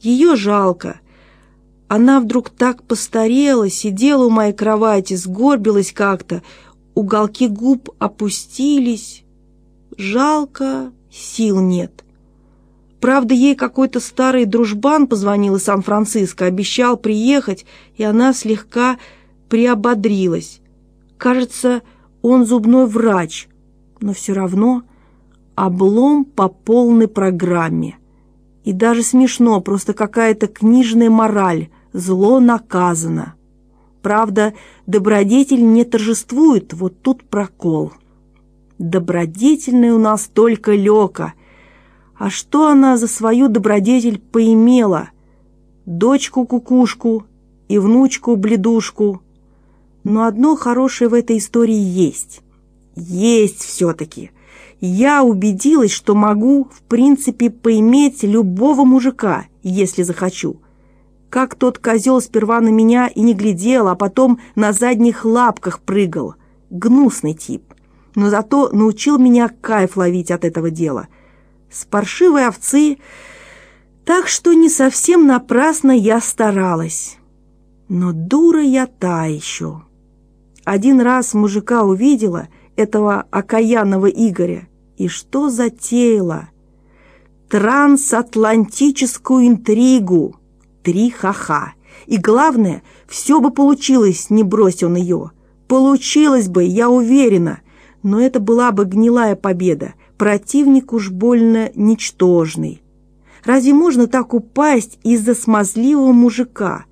Ее жалко. Она вдруг так постарела, сидела у моей кровати, сгорбилась как-то, уголки губ опустились. Жалко, сил нет. Правда, ей какой-то старый дружбан позвонил из Сан-Франциско, обещал приехать, и она слегка приободрилась. Кажется, он зубной врач, но все равно облом по полной программе. И даже смешно, просто какая-то книжная мораль, зло наказано. Правда, добродетель не торжествует, вот тут прокол. Добродетельная у нас только Лёка. А что она за свою добродетель поимела? Дочку-кукушку и внучку-бледушку. Но одно хорошее в этой истории есть. Есть все-таки. Я убедилась, что могу, в принципе, поиметь любого мужика, если захочу. Как тот козел сперва на меня и не глядел, а потом на задних лапках прыгал. Гнусный тип. Но зато научил меня кайф ловить от этого дела. С паршивой овцы... Так что не совсем напрасно я старалась. Но дура я та еще. Один раз мужика увидела, этого окаянного Игоря, и что затеяла? Трансатлантическую интригу. Три ха-ха. И главное, все бы получилось, не брось он ее. Получилось бы, я уверена. Но это была бы гнилая победа. Противник уж больно ничтожный. Разве можно так упасть из-за смазливого мужика?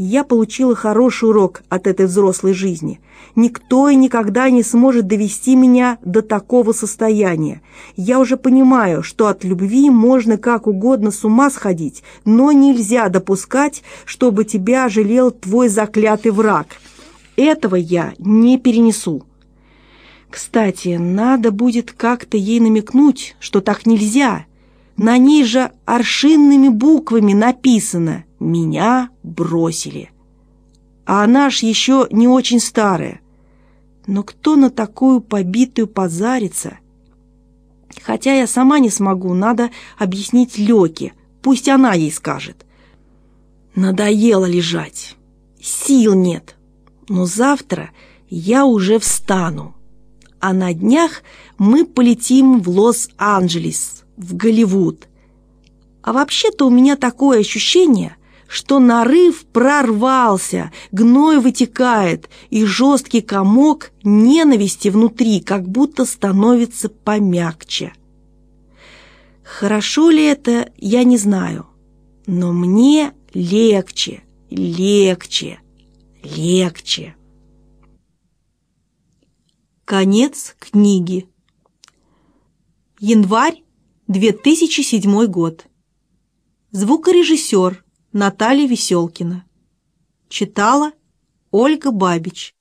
Я получила хороший урок от этой взрослой жизни. Никто и никогда не сможет довести меня до такого состояния. Я уже понимаю, что от любви можно как угодно с ума сходить, но нельзя допускать, чтобы тебя жалел твой заклятый враг. Этого я не перенесу. Кстати, надо будет как-то ей намекнуть, что так нельзя. На ней же аршинными буквами написано меня бросили. А она ж еще не очень старая. Но кто на такую побитую позарится? Хотя я сама не смогу, надо объяснить Лёке, пусть она ей скажет. Надоело лежать, сил нет, но завтра я уже встану. А на днях мы полетим в Лос-Анджелес, в Голливуд. А вообще-то у меня такое ощущение, что нарыв прорвался, гной вытекает, и жесткий комок ненависти внутри как будто становится помягче. Хорошо ли это, я не знаю, но мне легче, легче, легче. Конец книги. Январь 2007 год. Звукорежиссер Наталья Веселкина. Читала Ольга Бабич.